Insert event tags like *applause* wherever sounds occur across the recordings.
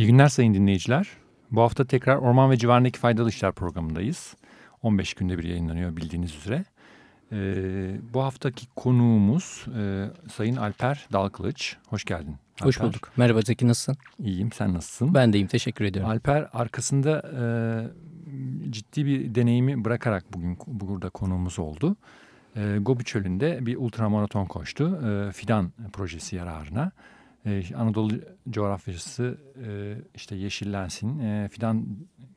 İyi günler sayın dinleyiciler. Bu hafta tekrar Orman ve Civarındaki Faydalı İşler programındayız. 15 günde bir yayınlanıyor bildiğiniz üzere. Ee, bu haftaki konuğumuz e, Sayın Alper Dalkılıç. Hoş geldin. Alper. Hoş bulduk. Merhaba Zeki nasılsın? İyiyim sen nasılsın? Ben de iyiyim teşekkür ediyorum. Alper arkasında e, ciddi bir deneyimi bırakarak bugün burada konuğumuz oldu. E, Gobi Çölü'nde bir ultramaraton koştu. E, Fidan projesi yararına. Ee, Anadolu coğrafyası e, işte yeşillensin, e, fidan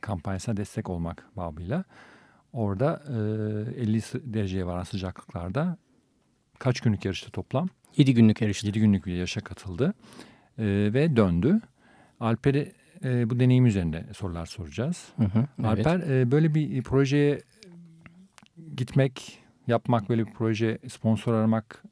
kampanyasına destek olmak babıyla orada 50 e, dereceye varan sıcaklıklarda kaç günlük yarıştı toplam? 7 günlük yarıştı. 7 günlük bir yarışa katıldı ve döndü. Alper'e bu deneyim üzerinde sorular soracağız. Hı hı, evet. Alper böyle bir projeye gitmek, yapmak, böyle bir proje sponsor aramak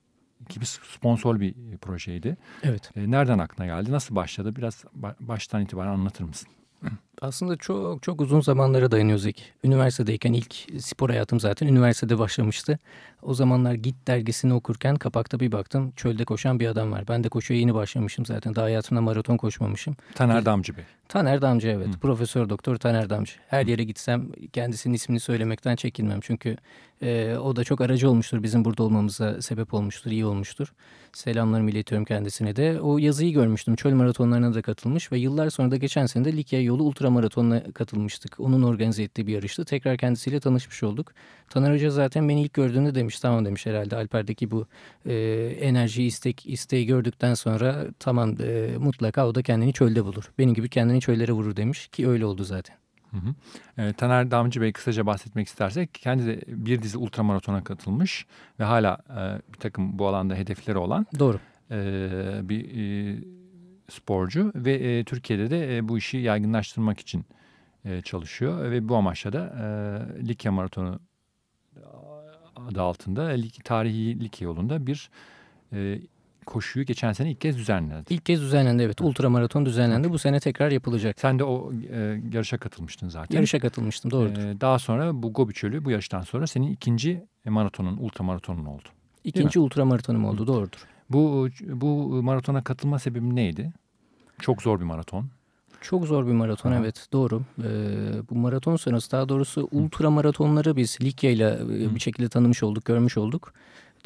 gibi sponsor bir projeydi. Evet. E, nereden aklına geldi? Nasıl başladı? Biraz baştan itibaren anlatır mısın? *clears throat* Aslında çok çok uzun zamanlara dayanıyor Zeki. Üniversitedeyken ilk spor hayatım zaten üniversitede başlamıştı. O zamanlar Git dergisini okurken kapakta bir baktım çölde koşan bir adam var. Ben de koşuya yeni başlamışım zaten. Daha hayatımda maraton koşmamışım. Taner Damcı Bey. Taner Damcı evet. Hı. Profesör Doktor Taner Damcı. Her yere gitsem kendisinin ismini söylemekten çekinmem. Çünkü e, o da çok aracı olmuştur. Bizim burada olmamıza sebep olmuştur, iyi olmuştur. Selamlarımı iletiyorum kendisine de. O yazıyı görmüştüm. Çöl maratonlarına da katılmış ve yıllar sonra da geçen sene de Likya yolu ultra maratonuna katılmıştık. Onun organize ettiği bir yarıştı. Tekrar kendisiyle tanışmış olduk. Taner Hoca zaten beni ilk gördüğünde demiş tamam demiş herhalde Alper'deki bu e, enerji istek isteği gördükten sonra tamam e, mutlaka o da kendini çölde bulur. Benim gibi kendini çöllere vurur demiş ki öyle oldu zaten. Hı hı. E, Taner Damcı Bey kısaca bahsetmek istersek kendi de bir dizi ultramaratona katılmış ve hala e, bir takım bu alanda hedefleri olan Doğru. E, bir e, sporcu ve e, Türkiye'de de e, bu işi yaygınlaştırmak için e, çalışıyor ve bu amaçla da e, Likya Maratonu adı altında tarihi Likya yolunda bir e, koşuyu geçen sene ilk kez düzenlendi. İlk kez düzenlendi evet. Ultra maraton düzenlendi. Bu sene tekrar yapılacak. Sen de o e, yarışa katılmıştın zaten. Yarışa katılmıştım doğrudur. E, daha sonra bu Gobi Çölü bu yarıştan sonra senin ikinci maratonun, ultra maratonun oldu. İkinci ultra maratonum oldu doğrudur. Bu bu maratona katılma sebebin neydi? Çok zor bir maraton. Çok zor bir maraton ha. evet doğru. Ee, bu maraton sonrası daha doğrusu ultra maratonları biz Likya ile bir şekilde tanımış olduk, görmüş olduk.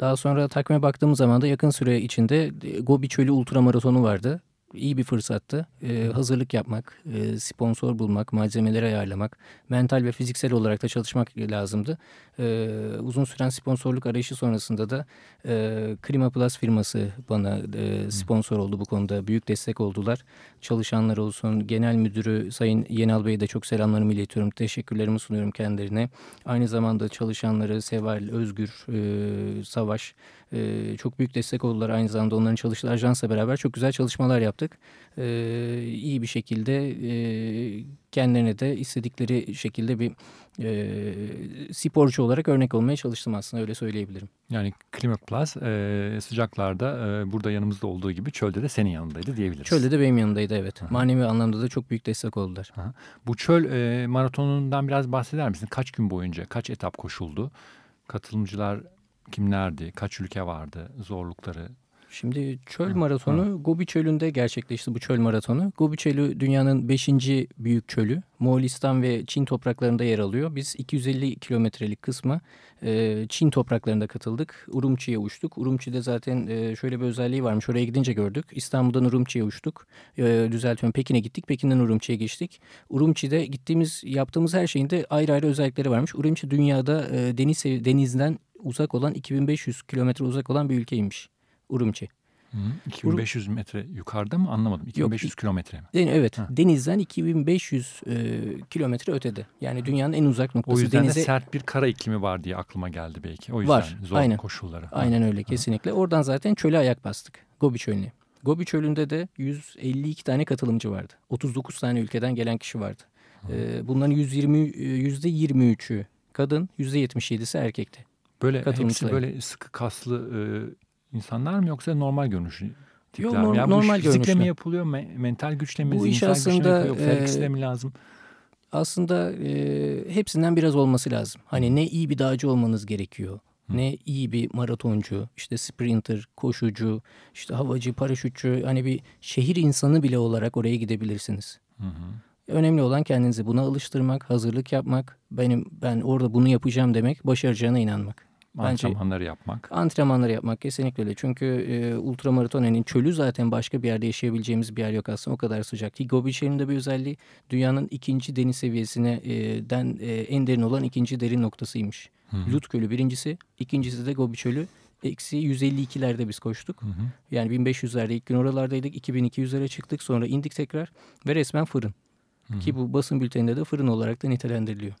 Daha sonra takvime baktığımız zaman da yakın süre içinde Gobi Çölü Ultra Maratonu vardı iyi bir fırsattı. Ee, hazırlık yapmak, e, sponsor bulmak, malzemeleri ayarlamak, mental ve fiziksel olarak da çalışmak lazımdı. Ee, uzun süren sponsorluk arayışı sonrasında da e, Klima Plus firması bana e, sponsor oldu bu konuda. Büyük destek oldular. Çalışanlar olsun, genel müdürü Sayın Yenal Bey'e de çok selamlarımı iletiyorum. Teşekkürlerimi sunuyorum kendilerine. Aynı zamanda çalışanları Seval, Özgür, e, Savaş e, çok büyük destek oldular. Aynı zamanda onların çalıştığı ajansla beraber çok güzel çalışmalar yaptık. E, iyi bir şekilde e, kendilerine de istedikleri şekilde bir e, sporcu olarak örnek olmaya çalıştım aslında öyle söyleyebilirim. Yani Klimak Plus e, sıcaklarda e, burada yanımızda olduğu gibi çölde de senin yanındaydı diyebiliriz. Çölde de benim yanımdaydı evet. Aha. Manevi anlamda da çok büyük destek oldular. Aha. Bu çöl e, maratonundan biraz bahseder misin? Kaç gün boyunca, kaç etap koşuldu? Katılımcılar kimlerdi? Kaç ülke vardı? Zorlukları? Şimdi çöl maratonu Hı. Gobi Çölü'nde gerçekleşti bu çöl maratonu. Gobi Çölü dünyanın beşinci büyük çölü. Moğolistan ve Çin topraklarında yer alıyor. Biz 250 kilometrelik kısmı e, Çin topraklarında katıldık. Urumçi'ye uçtuk. Urumçi'de zaten e, şöyle bir özelliği varmış. Oraya gidince gördük. İstanbul'dan Urumçi'ye uçtuk. E, düzeltiyorum Pekin'e gittik. Pekin'den Urumçi'ye geçtik. Urumçi'de gittiğimiz yaptığımız her şeyin de ayrı ayrı özellikleri varmış. Urumçi dünyada deniz denizden uzak olan 2500 kilometre uzak olan bir ülkeymiş. Urumçi. Hı, 2500 metre yukarıda mı anlamadım. 2500 Yok, kilometre mi? Evet ha. denizden 2500 e, kilometre ötede. Yani dünyanın en uzak noktası. O yüzden denize... de sert bir kara iklimi var diye aklıma geldi belki. O yüzden var, zor aynen. koşulları. Aynen öyle kesinlikle. Oradan zaten çöle ayak bastık. Gobi çölüne. Gobi çölünde de 152 tane katılımcı vardı. 39 tane ülkeden gelen kişi vardı. Ee, bunların 120 %23'ü kadın, %77'si erkekti. Böyle hepsi böyle sıkı kaslı e, insanlar mı yoksa normal görünüşlü tipler Yok, mi? Yani normal bu fizikle görünüşlü. mi yapılıyor, me mental güçle mi, bu iş aslında, mi e, mi lazım? Aslında e, hepsinden biraz olması lazım. Hani ne iyi bir dağcı olmanız gerekiyor. Hı. Ne iyi bir maratoncu, işte sprinter, koşucu, işte havacı, paraşütçü, hani bir şehir insanı bile olarak oraya gidebilirsiniz. Hı hı. Önemli olan kendinizi buna alıştırmak, hazırlık yapmak, benim ben orada bunu yapacağım demek, başaracağına inanmak. Bence antrenmanları yapmak. Antrenmanları yapmak kesinlikle öyle. Çünkü e, ultramaratonenin çölü zaten başka bir yerde yaşayabileceğimiz bir yer yok aslında. O kadar sıcak. Ki Gobi Çölü'nün de bir özelliği dünyanın ikinci deniz seviyesine e, den e, en derin olan ikinci derin noktasıymış. Hı -hı. Lut Gölü birincisi, ikincisi de Gobi Çölü. Eksi 152'lerde biz koştuk. Hı hı. Yani 1500'lerde ilk gün oralardaydık. 2200'lere çıktık. Sonra indik tekrar ve resmen fırın. Hı hı. Ki bu basın bülteninde de fırın olarak da nitelendiriliyor.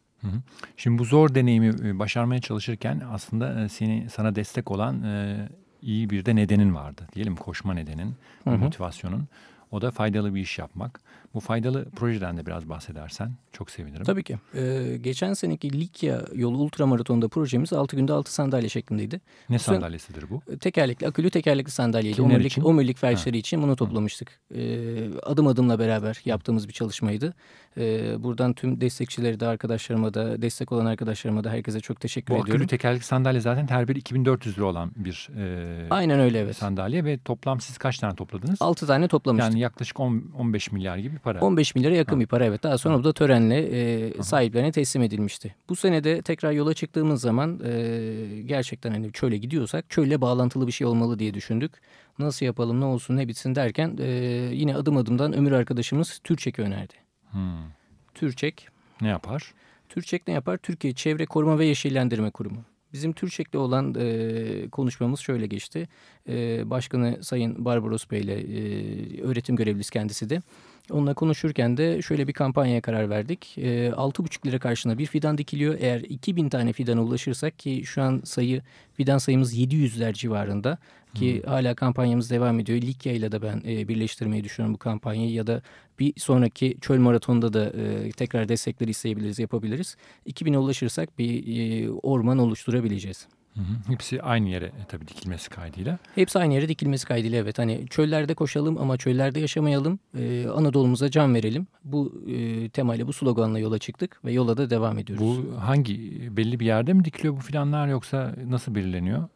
Şimdi bu zor deneyimi e, başarmaya çalışırken aslında e, seni sana destek olan e, iyi bir de nedenin vardı. Diyelim koşma nedenin, hı hı. motivasyonun. O da faydalı bir iş yapmak. Bu faydalı projeden de biraz bahsedersen çok sevinirim. Tabii ki. Ee, geçen seneki Likya yolu ultramaratonda projemiz 6 günde 6 sandalye şeklindeydi. Ne sandalyesidir bu? E, tekerlekli, akülü tekerlekli sandalyeydi. Kimler omurilik, için? Omurilik felçleri için bunu toplamıştık. Ee, adım adımla beraber yaptığımız bir çalışmaydı. Ee, buradan tüm destekçileri de arkadaşlarıma da, destek olan arkadaşlarıma da herkese çok teşekkür bu ediyorum. Bu akülü tekerlekli sandalye zaten her bir 2400 lira olan bir e, Aynen öyle evet. sandalye ve toplam siz kaç tane topladınız? 6 tane toplamıştık. Yani yaklaşık 10, 15 milyar gibi para. 15 milyara yakın ha. bir para evet. Daha sonra bu da törenle e, sahiplerine teslim edilmişti. Bu sene de tekrar yola çıktığımız zaman e, gerçekten hani çöle gidiyorsak çölle bağlantılı bir şey olmalı diye düşündük. Nasıl yapalım ne olsun ne bitsin derken e, yine adım adımdan Ömür arkadaşımız Türçek'i önerdi. Hmm. Türçek. Ne yapar? Türçek ne yapar? Türkiye Çevre Koruma ve Yeşillendirme Kurumu. Bizim Türkçek'le olan e, konuşmamız şöyle geçti. E, Başkanı Sayın Barbaros Bey ile e, öğretim görevlisi kendisi de. Onunla konuşurken de şöyle bir kampanyaya karar verdik. E, 6,5 lira karşına bir fidan dikiliyor. Eğer 2000 tane fidana ulaşırsak ki şu an sayı fidan sayımız 700'ler civarında ki hmm. hala kampanyamız devam ediyor. Likya ile de ben e, birleştirmeyi düşünüyorum bu kampanyayı ya da bir sonraki çöl maratonunda da e, tekrar destekleri isteyebiliriz, yapabiliriz. 2000'e ulaşırsak bir e, orman oluşturabileceğiz. Hı hı. Hepsi aynı yere e, tabii dikilmesi kaydıyla. Hepsi aynı yere dikilmesi kaydıyla evet. Hani çöllerde koşalım ama çöllerde yaşamayalım. Ee, Anadolu'muza can verelim. Bu e, temayla bu sloganla yola çıktık ve yola da devam ediyoruz. Bu hangi belli bir yerde mi dikiliyor bu filanlar yoksa nasıl belirleniyor?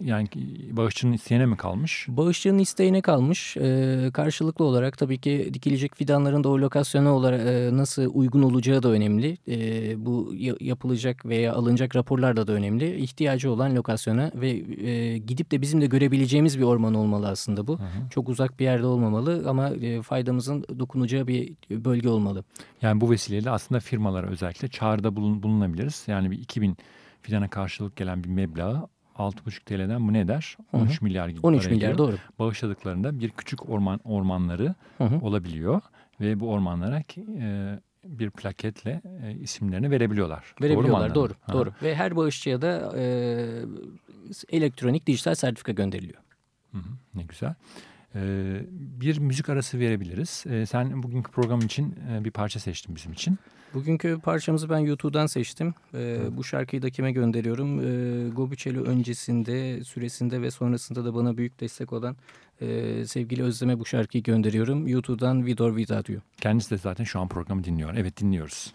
Yani bağışçının isteğine mi kalmış? Bağışçının isteğine kalmış. Ee, karşılıklı olarak tabii ki dikilecek fidanların da o lokasyona olarak e, nasıl uygun olacağı da önemli. E, bu yapılacak veya alınacak raporlar da önemli. İhtiyacı olan lokasyona ve e, gidip de bizim de görebileceğimiz bir orman olmalı aslında bu. Hı hı. Çok uzak bir yerde olmamalı ama e, faydamızın dokunacağı bir bölge olmalı. Yani bu vesileyle aslında firmalara özellikle çağrıda bulun, bulunabiliriz. Yani bir 2000 fidana karşılık gelen bir meblağı 6,5 TL'den bu ne eder? 13 Hı -hı. milyar gibi 13 milyar ediyor. doğru. Bağışladıklarında bir küçük orman ormanları Hı -hı. olabiliyor ve bu ormanlara e, bir plaketle e, isimlerini verebiliyorlar. Verebiliyorlar doğru doğru. doğru. Ve her bağışçıya da e, elektronik dijital sertifika gönderiliyor. Hı hı, ne güzel. Ee, bir müzik arası verebiliriz. Ee, sen bugünkü program için e, bir parça seçtin bizim için. Bugünkü parçamızı ben YouTube'dan seçtim. Ee, bu şarkıyı da kime gönderiyorum? Ee, Gobiçeli öncesinde, süresinde ve sonrasında da bana büyük destek olan e, sevgili Özlem'e bu şarkıyı gönderiyorum. YouTube'dan Vidor Vida diyor. Kendisi de zaten şu an programı dinliyor. Evet dinliyoruz.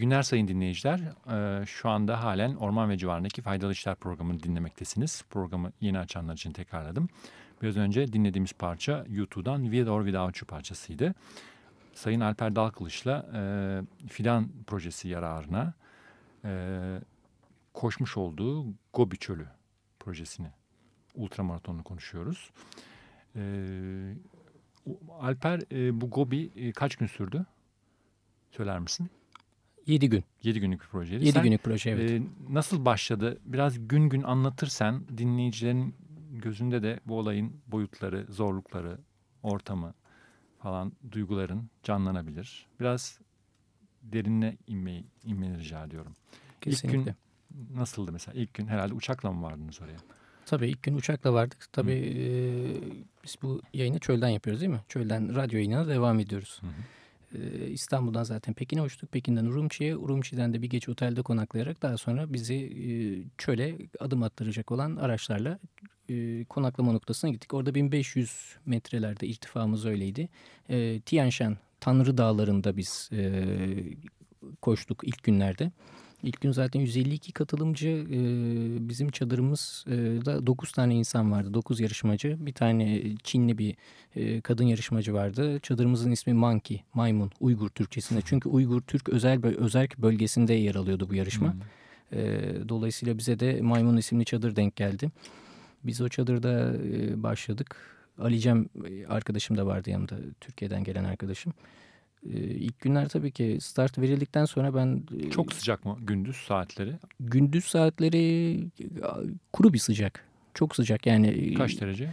İyi günler sayın dinleyiciler. Ee, şu anda halen Orman ve Civarındaki Faydalı İşler programını dinlemektesiniz. Programı yeni açanlar için tekrarladım. Biraz önce dinlediğimiz parça YouTube'dan With or Without You parçasıydı. Sayın Alper Dalkılıç'la e, Fidan projesi yararına e, koşmuş olduğu Gobi Çölü projesini, ultramaratonunu konuşuyoruz. E, Alper bu Gobi kaç gün sürdü? Söyler misin? 7 gün. 7 günlük bir projeydi. 7 günlük proje evet. E, nasıl başladı? Biraz gün gün anlatırsan dinleyicilerin gözünde de bu olayın boyutları, zorlukları, ortamı falan duyguların canlanabilir. Biraz derinine inmeyi, inmeni rica ediyorum. Kesinlikle. İlk gün nasıldı mesela? İlk gün herhalde uçakla mı vardınız oraya? Tabii ilk gün uçakla vardık. Tabii e, biz bu yayını çölden yapıyoruz değil mi? Çölden radyo yayınına devam ediyoruz. Hı hı. Ee, İstanbul'dan zaten Pekin'e uçtuk. Pekin'den Urumçi'ye, Urumçi'den de bir geç otelde konaklayarak daha sonra bizi e, çöle adım attıracak olan araçlarla e, konaklama noktasına gittik. Orada 1500 metrelerde irtifamız öyleydi. E, Tanrı Dağları'nda biz koştuk ilk günlerde. İlk gün zaten 152 katılımcı e, bizim çadırımız e, da 9 tane insan vardı. 9 yarışmacı. Bir tane Çinli bir e, kadın yarışmacı vardı. Çadırımızın ismi Monkey, maymun, Uygur Türkçesinde. Çünkü Uygur Türk özel özerk bölgesinde yer alıyordu bu yarışma. Hmm. E, dolayısıyla bize de Maymun isimli çadır denk geldi. Biz o çadırda e, başladık. Ali Cem arkadaşım da vardı yanımda. Türkiye'den gelen arkadaşım. E, ilk günler tabii ki start verildikten sonra ben... E, Çok sıcak mı gündüz saatleri? Gündüz saatleri kuru bir sıcak. Çok sıcak yani. Kaç derece?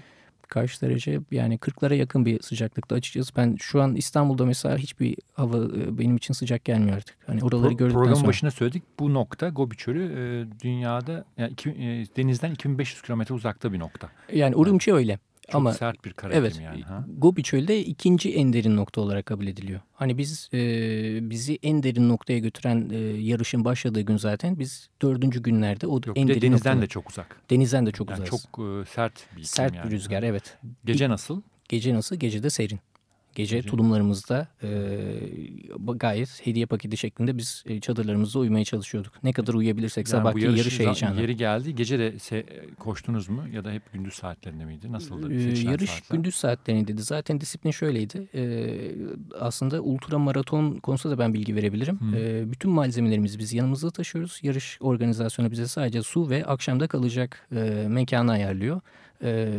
Kaç derece? Yani 40'lara yakın bir sıcaklıkta açıkçası. Ben şu an İstanbul'da mesela hiçbir hava benim için sıcak gelmiyor artık. Hani oraları Pro, gördükten program sonra. başına söyledik. Bu nokta Gobi Çölü e, dünyada yani iki, e, denizden 2500 kilometre uzakta bir nokta. Yani Urumçi yani, öyle. Çok Ama sert bir kara evet, yani. Ha? Gobi Çöl'de ikinci en derin nokta olarak kabul ediliyor. Hani biz e, bizi en derin noktaya götüren e, yarışın başladığı gün zaten biz dördüncü günlerde o Yok, en de derin denizden noktada. de çok uzak. Denizden de çok yani uzak. Çok e, sert bir Sert yani. bir rüzgar evet. Gece nasıl? Gece nasıl? Gece de serin. Gece, Gece. tulumlarımızda e, gayet hediye paketi şeklinde biz e, çadırlarımızda uyumaya çalışıyorduk. Ne kadar uyuyabilirsek yani sabahki yarış, yarış heyecanı. Yeri geldi. Gece de koştunuz mu ya da hep gündüz saatlerinde miydi? Nasıldı? Ee, yarış saatler? gündüz saatlerindeydi. Zaten disiplin şöyleydi. Ee, aslında ultra maraton konusunda da ben bilgi verebilirim. Ee, bütün malzemelerimizi biz yanımızda taşıyoruz. Yarış organizasyonu bize sadece su ve akşamda kalacak e, mekanı ayarlıyor e,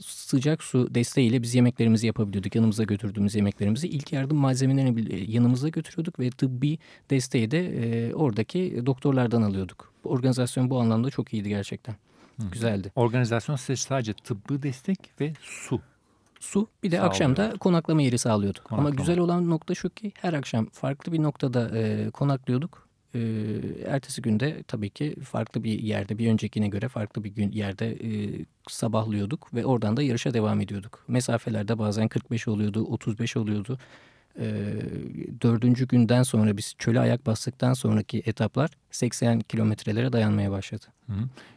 sıcak su desteğiyle biz yemeklerimizi yapabiliyorduk. Yanımıza götürdüğümüz yemeklerimizi ilk yardım malzemelerini yanımıza götürüyorduk ve tıbbi desteği de e, oradaki doktorlardan alıyorduk. Organizasyon bu anlamda çok iyiydi gerçekten. Hı. Güzeldi. Organizasyon size sadece tıbbi destek ve su su bir de Sağlıyor. akşamda konaklama yeri sağlıyordu. Konaklama. Ama güzel olan nokta şu ki her akşam farklı bir noktada e, konaklıyorduk. E, ertesi günde tabii ki farklı bir yerde bir öncekine göre farklı bir gün yerde e, sabahlıyorduk ve oradan da yarışa devam ediyorduk. Mesafelerde bazen 45 oluyordu, 35 oluyordu. E, dördüncü günden sonra biz çöle ayak bastıktan sonraki etaplar 80 kilometrelere dayanmaya başladı. Hı.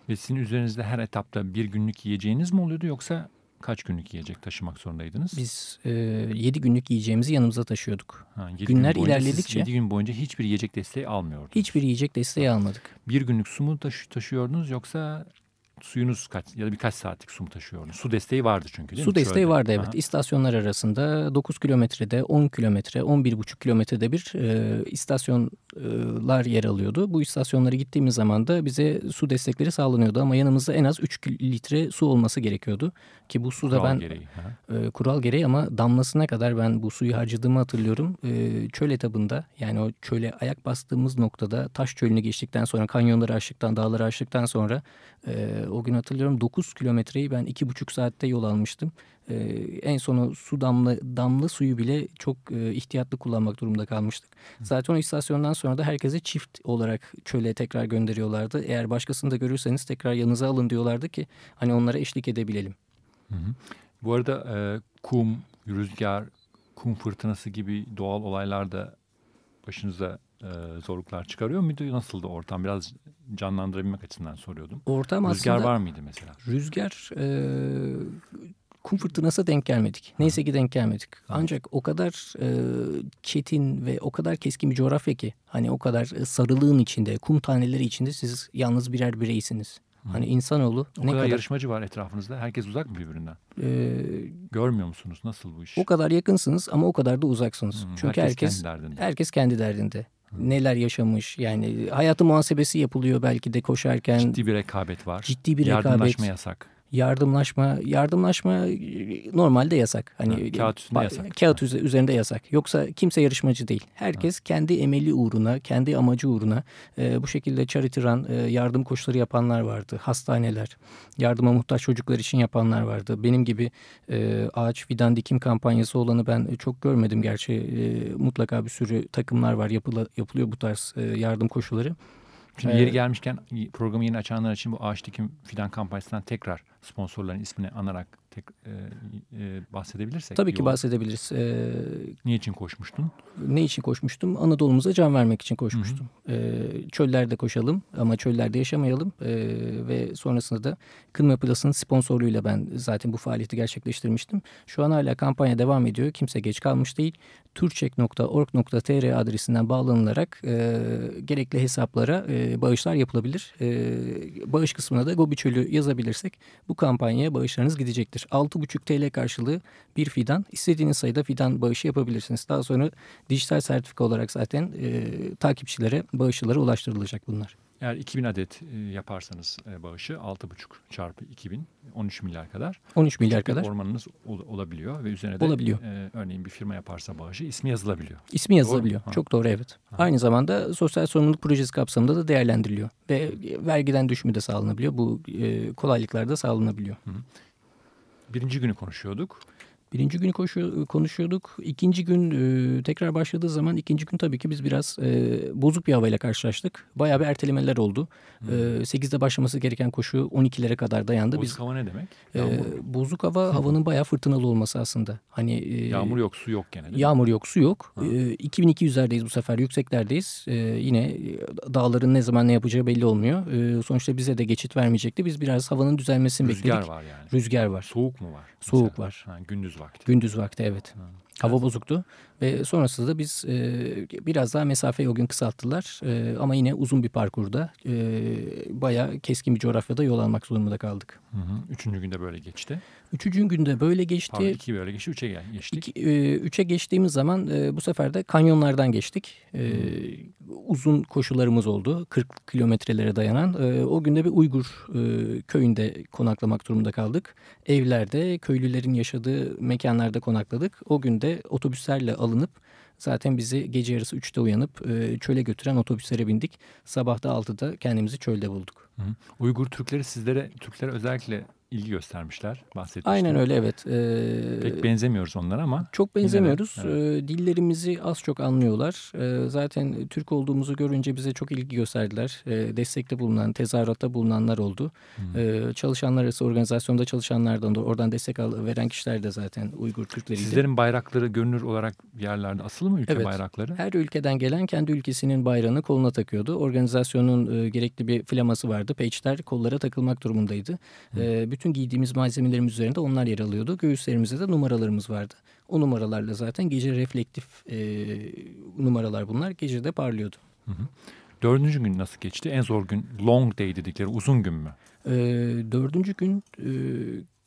Ve sizin üzerinizde her etapta bir günlük yiyeceğiniz mi oluyordu yoksa kaç günlük yiyecek taşımak zorundaydınız? Biz e, 7 günlük yiyeceğimizi yanımıza taşıyorduk. Ha, Günler gün ilerledikçe... 7 gün boyunca hiçbir yiyecek desteği almıyordunuz. Hiçbir yiyecek desteği almadık. Bir günlük su mu taşı taşıyordunuz yoksa suyunuz kaç ya da birkaç saatlik su mu taşıyordunuz? Su desteği vardı çünkü değil su mi? Su desteği Şöyle. vardı evet. Aha. İstasyonlar arasında 9 kilometrede, 10 kilometre, 11,5 kilometrede bir e, istasyonlar yer alıyordu. Bu istasyonlara gittiğimiz zaman da bize su destekleri sağlanıyordu ama yanımızda en az 3 litre su olması gerekiyordu. Ki bu su da ben gereği, e, kural gereği ama damlasına kadar ben bu suyu harcadığımı hatırlıyorum. E, çöl etabında yani o çöle ayak bastığımız noktada taş çölünü geçtikten sonra kanyonları aştıktan dağları aştıktan sonra e, o gün hatırlıyorum 9 kilometreyi ben 2,5 saatte yol almıştım. E, en sonu su damla, damla suyu bile çok e, ihtiyatlı kullanmak durumunda kalmıştık. Zaten o istasyondan sonra da herkese çift olarak çöle tekrar gönderiyorlardı. Eğer başkasını da görürseniz tekrar yanınıza alın diyorlardı ki hani onlara eşlik edebilelim. Hı hı. Bu arada e, kum, rüzgar, kum fırtınası gibi doğal olaylar da başınıza e, zorluklar çıkarıyor muydu? Nasıldı ortam? Biraz canlandırabilmek açısından soruyordum. Ortam rüzgar aslında, var mıydı mesela? Rüzgar e, kum fırtınası denk gelmedik. Neyse ki denk gelmedik. Ancak o kadar e, çetin ve o kadar keskin bir coğrafya ki hani o kadar sarılığın içinde, kum taneleri içinde siz yalnız birer bireysiniz. Hani insanoğlu o ne kadar, kadar yarışmacı var etrafınızda. Herkes uzak mı birbirinden? Ee, Görmüyor musunuz? Nasıl bu iş? O kadar yakınsınız ama o kadar da uzaksınız. Hmm, Çünkü herkes, herkes kendi derdinde. Herkes kendi derdinde. Neler yaşamış yani hayatı muhasebesi yapılıyor belki de koşarken. Ciddi bir rekabet var. Ciddi bir rekabet. Yardımlaşma yasak yardımlaşma yardımlaşma normalde yasak. Hani ha, kağıt üzerinde yasak. Kağıt üzerinde yasak. Yoksa kimse yarışmacı değil. Herkes ha. kendi emeli uğruna, kendi amacı uğruna e, bu şekilde charity run e, yardım koşuları yapanlar vardı. Hastaneler, yardıma muhtaç çocuklar için yapanlar vardı. Benim gibi e, ağaç fidan dikim kampanyası olanı ben çok görmedim gerçi. E, mutlaka bir sürü takımlar var yapıla, yapılıyor bu tarz e, yardım koşuları. Şimdi yeri gelmişken programı yeni açanlar için bu ağaç dikim fidan kampanyasından tekrar sponsorların ismini anarak tek, e, e, bahsedebilirsek. Tabii ki bahsedebiliriz. Ee, ne için koşmuştun? Ne için koşmuştum? Anadolu'muza can vermek için koşmuştum. Hı hı. Ee, çöllerde koşalım ama çöllerde yaşamayalım. Ee, ve sonrasında da Kınma Plus'ın sponsorluğuyla ben zaten bu faaliyeti gerçekleştirmiştim. Şu an hala kampanya devam ediyor. Kimse geç kalmış değil. turçek.org.tr adresinden bağlanılarak e, gerekli hesaplara e, bağışlar yapılabilir. E, bağış kısmına da Gobi Çölü yazabilirsek bu kampanyaya bağışlarınız gidecektir. 6,5 TL karşılığı bir fidan. istediğiniz sayıda fidan bağışı yapabilirsiniz. Daha sonra dijital sertifika olarak zaten e, takipçilere, bağışçılara ulaştırılacak bunlar. Eğer 2000 adet e, yaparsanız e, bağışı 6,5 çarpı 2000 13 milyar kadar. 13 milyar kadar. ormanınız ol, olabiliyor ve üzerine de olabiliyor. E, örneğin bir firma yaparsa bağışı ismi yazılabiliyor. İsmi yazılabiliyor. Doğru Çok doğru evet. Ha. Aynı zamanda sosyal sorumluluk projesi kapsamında da değerlendiriliyor ve vergiden düşümü de sağlanabiliyor. Bu e, kolaylıklar da sağlanabiliyor. Hı. Birinci günü konuşuyorduk. Birinci gün koşuyor, konuşuyorduk. İkinci gün e, tekrar başladığı zaman ikinci gün tabii ki biz biraz e, bozuk bir havayla karşılaştık. Bayağı bir ertelemeler oldu. Hmm. E, 8'de başlaması gereken koşu 12'lere kadar dayandı. Bozuk biz, hava ne demek? E, bozuk hava havanın bayağı fırtınalı olması aslında. Hani e, Yağmur yok, su yok gene Yağmur yok, su yok. E, 2200'lerdeyiz bu sefer, yükseklerdeyiz. E, yine dağların ne zaman ne yapacağı belli olmuyor. E, sonuçta bize de geçit vermeyecekti. Biz biraz havanın düzelmesini Rüzgar bekledik. Rüzgar var yani. Rüzgar var. Soğuk mu var? Soğuk mesela? var. Ha, gündüz vakti. Gündüz vakti evet. Ha. Hava bozuktu ve sonrasında da biz e, biraz daha mesafeyi o gün kısalttılar. E, ama yine uzun bir parkurda e, bayağı keskin bir coğrafyada yol almak zorunda kaldık. Hı hı. Üçüncü günde böyle geçti. Üçüncü günde böyle geçti. Pardon iki böyle geçti, üçe geçtik. İki, e, üçe geçtiğimiz zaman e, bu sefer de kanyonlardan geçtik. E, uzun koşularımız oldu. 40 kilometrelere dayanan. E, o günde bir Uygur e, köyünde konaklamak durumunda kaldık. Evlerde, köylülerin yaşadığı mekanlarda konakladık. O günde otobüslerle alınıp Zaten bizi gece yarısı 3'te uyanıp e, çöle götüren otobüslere bindik. Sabah da 6'da kendimizi çölde bulduk. Hı. Uygur Türkleri sizlere, Türklere özellikle ilgi göstermişler. Bahsetmiştim. Aynen öyle evet. Ee, Pek benzemiyoruz onlara ama. Çok benzemiyoruz. De, evet. ee, dillerimizi az çok anlıyorlar. Ee, zaten Türk olduğumuzu görünce bize çok ilgi gösterdiler. Ee, destekte bulunan, tezahüratta bulunanlar oldu. Hmm. Ee, çalışanlar arası organizasyonda çalışanlardan da oradan destek al, veren kişiler de zaten Uygur Türkleriydi. Sizlerin bayrakları görünür olarak yerlerde asılı mı ülke evet. bayrakları? Her ülkeden gelen kendi ülkesinin bayrağını koluna takıyordu. Organizasyonun e, gerekli bir flaması vardı. Page'ler kollara takılmak durumundaydı. Hmm. Ee, bütün giydiğimiz malzemelerimiz üzerinde onlar yer alıyordu. Göğüslerimizde de numaralarımız vardı. O numaralarla zaten gece reflektif e, numaralar bunlar. Gece de parlıyordu. Hı hı. Dördüncü gün nasıl geçti? En zor gün long day dedikleri uzun gün mü? E, dördüncü gün e,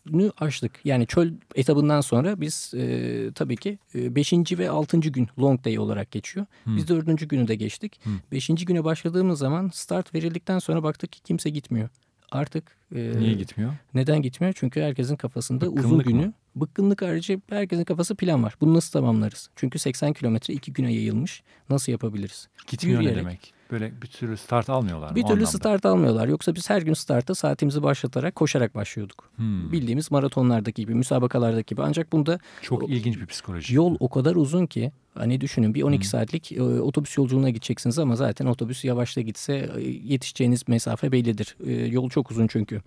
günü açtık. Yani çöl etabından sonra biz e, tabii ki e, beşinci ve altıncı gün long day olarak geçiyor. Hmm. Biz dördüncü günü de geçtik. Hmm. Beşinci güne başladığımız zaman start verildikten sonra baktık ki kimse gitmiyor artık... E, Niye gitmiyor? Neden gitmiyor? Çünkü herkesin kafasında Bıkkınlık uzun günü. Mı? Bıkkınlık harici herkesin kafası plan var. Bunu nasıl tamamlarız? Çünkü 80 kilometre iki güne yayılmış. Nasıl yapabiliriz? Gitmiyor Yürüyerek. ne demek? Böyle bir türlü start almıyorlar Bir türlü start almıyorlar. Yoksa biz her gün starta saatimizi başlatarak koşarak başlıyorduk. Hmm. Bildiğimiz maratonlardaki gibi, müsabakalardaki gibi. Ancak bunda... Çok o, ilginç bir psikoloji. Yol o kadar uzun ki Hani düşünün bir 12 hmm. saatlik e, otobüs yolculuğuna gideceksiniz ama zaten otobüs yavaşta gitse e, yetişeceğiniz mesafe bellidir. E, yol çok uzun çünkü.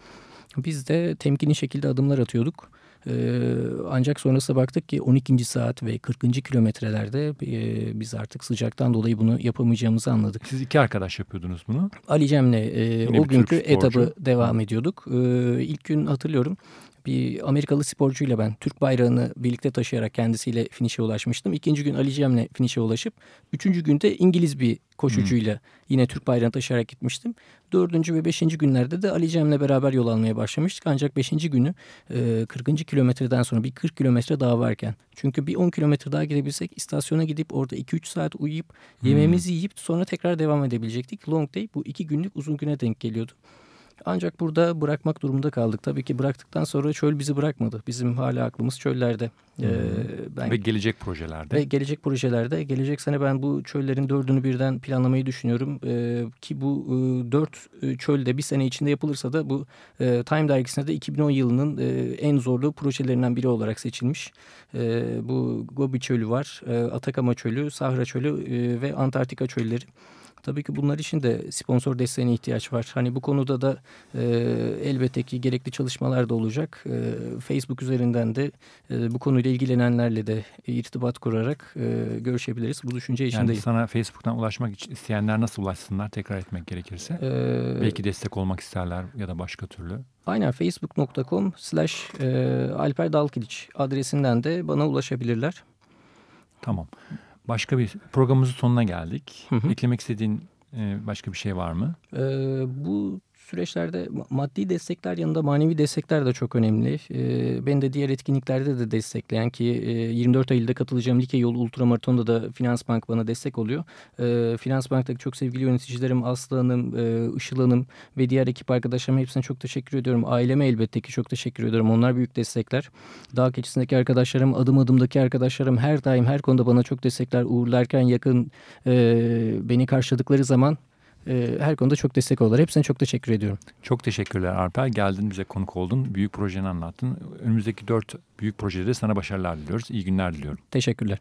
Biz de temkinli şekilde adımlar atıyorduk. Ee, ancak sonrasında baktık ki 12. saat ve 40. kilometrelerde e, biz artık sıcaktan dolayı bunu yapamayacağımızı anladık. Siz iki arkadaş yapıyordunuz bunu. Ali Cem'le e, o günkü etabı devam ediyorduk. E, ilk gün hatırlıyorum bir Amerikalı sporcuyla ben Türk bayrağını birlikte taşıyarak kendisiyle finişe ulaşmıştım. İkinci gün Ali Cem'le finişe ulaşıp üçüncü günde İngiliz bir koşucuyla hmm. yine Türk bayrağını taşıyarak gitmiştim. Dördüncü ve beşinci günlerde de Ali Cem'le beraber yol almaya başlamıştık. Ancak beşinci günü e, 40. kilometreden sonra bir 40 kilometre daha varken. Çünkü bir 10 kilometre daha gidebilsek istasyona gidip orada 2-3 saat uyuyup hmm. yemeğimizi yiyip sonra tekrar devam edebilecektik. Long day bu iki günlük uzun güne denk geliyordu. Ancak burada bırakmak durumunda kaldık. Tabii ki bıraktıktan sonra çöl bizi bırakmadı. Bizim hala aklımız çöllerde. Ee, ben, ve gelecek projelerde. Ve gelecek projelerde. Gelecek sene ben bu çöllerin dördünü birden planlamayı düşünüyorum. Ee, ki bu e, dört e, çölde bir sene içinde yapılırsa da bu e, Time dergisinde de 2010 yılının e, en zorlu projelerinden biri olarak seçilmiş. E, bu Gobi Çölü var, e, Atakama Çölü, Sahra Çölü e, ve Antarktika çölleri. Tabii ki bunlar için de sponsor desteğine ihtiyaç var. Hani bu konuda da e, elbette ki gerekli çalışmalar da olacak. E, Facebook üzerinden de e, bu konuyla ilgilenenlerle de irtibat kurarak e, görüşebiliriz. Bu düşünce içindeyim. Yani sana Facebook'tan ulaşmak isteyenler nasıl ulaşsınlar tekrar etmek gerekirse? Ee, Belki destek olmak isterler ya da başka türlü. Aynen facebook.com slash e, Alper Dalkiliç adresinden de bana ulaşabilirler. Tamam. Başka bir programımızın sonuna geldik. Hı hı. Eklemek istediğin e, başka bir şey var mı? Ee, bu süreçlerde maddi destekler yanında manevi destekler de çok önemli. E, beni de diğer etkinliklerde de destekleyen ki e, 24 Eylül'de katılacağım Like Yolu Ultramaraton'da da Finans Bank bana destek oluyor. E, Finans Bank'taki çok sevgili yöneticilerim Aslı Hanım, e, Işıl Hanım ve diğer ekip arkadaşlarıma hepsine çok teşekkür ediyorum. Aileme elbette ki çok teşekkür ediyorum. Onlar büyük destekler. Dağ keçisindeki arkadaşlarım, adım adımdaki arkadaşlarım her daim her konuda bana çok destekler. Uğurlarken yakın e, beni karşıladıkları zaman e, her konuda çok destek oldular. Hepsine çok teşekkür ediyorum. Çok teşekkürler Alper. Geldin bize konuk oldun. Büyük projeni anlattın. Önümüzdeki dört büyük projede sana başarılar diliyoruz. İyi günler diliyorum. Teşekkürler.